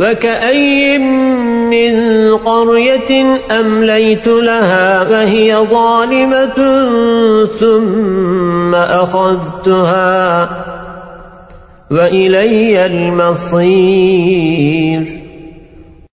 وكأي من قرية أمليت لها وهي ظالمة ثم أخذتها وإلي المصير